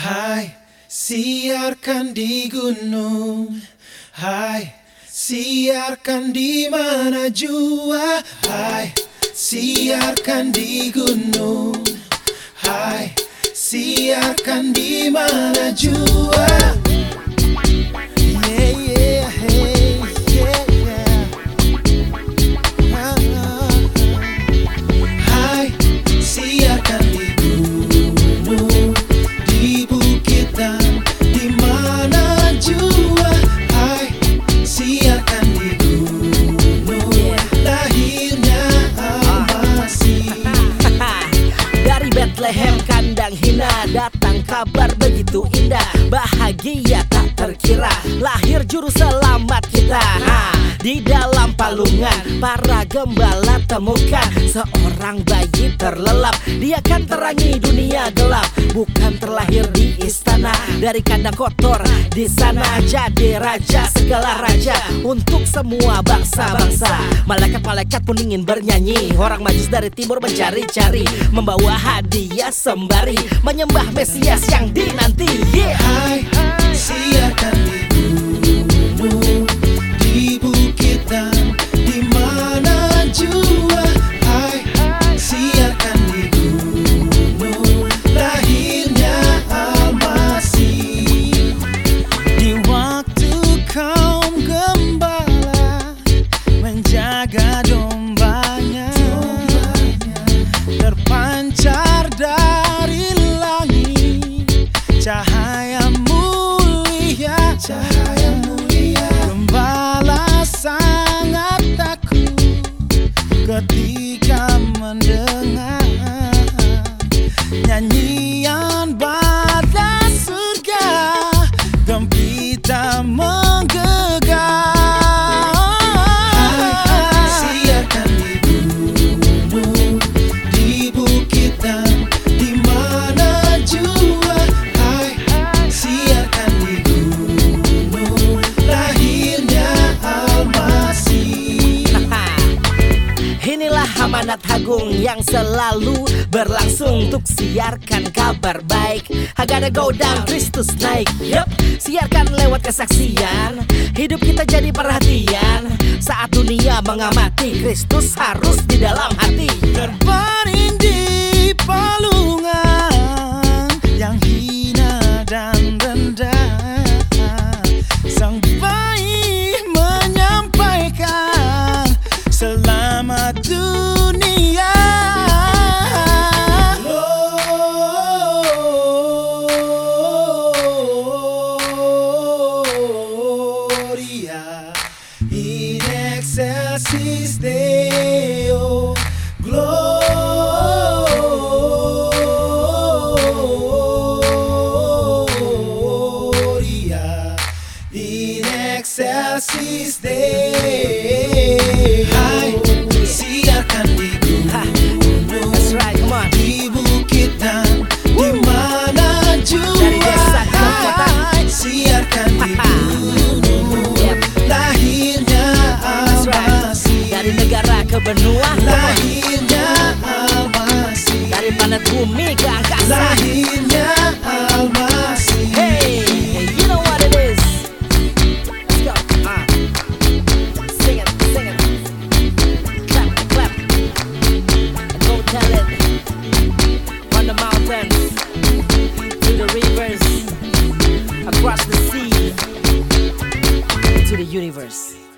Hai, siarkan di gunung. Hai, siarkan di mana jua. Hai, siarkan di gunung. Hai, siarkan di Bahagia tak terkira. Lahir juru selamat kita. Ha, Di dalam palungan Para gembala temukan Seorang bayi terlelap. Dia kan terangi dunia gelap Bukan terlahir di istana. Dari kandang kotor Di sana jadi raja Segala raja Untuk semua bangsa-bangsa. Malaikat-malaikat pun ingin bernyanyi. Orang majus dari timur mencari-cari Membawa hadiah sembari Menyembah Mesias yang dinanti. Yeah. Hai, siarkan amanat agung yang selalu berlangsung Untuk siarkan kabar baik. I gotta go down, Kristus naik. Yup, siarkan lewat kesaksian. Hidup kita jadi perhatian. Saat dunia mengamati Kristus harus di dalam hati. Terbaring excelsis Deo oh, Gloria in excelsis Deo benua lahirnya Almasih Dari planet bumi ke angkasa lahirnya Almasih Hey, you know what it is. Let's go. Uh. Sing it, sing it. Clap, clap. Go tell it. On the mountains, to the rivers, across the sea, to the universe.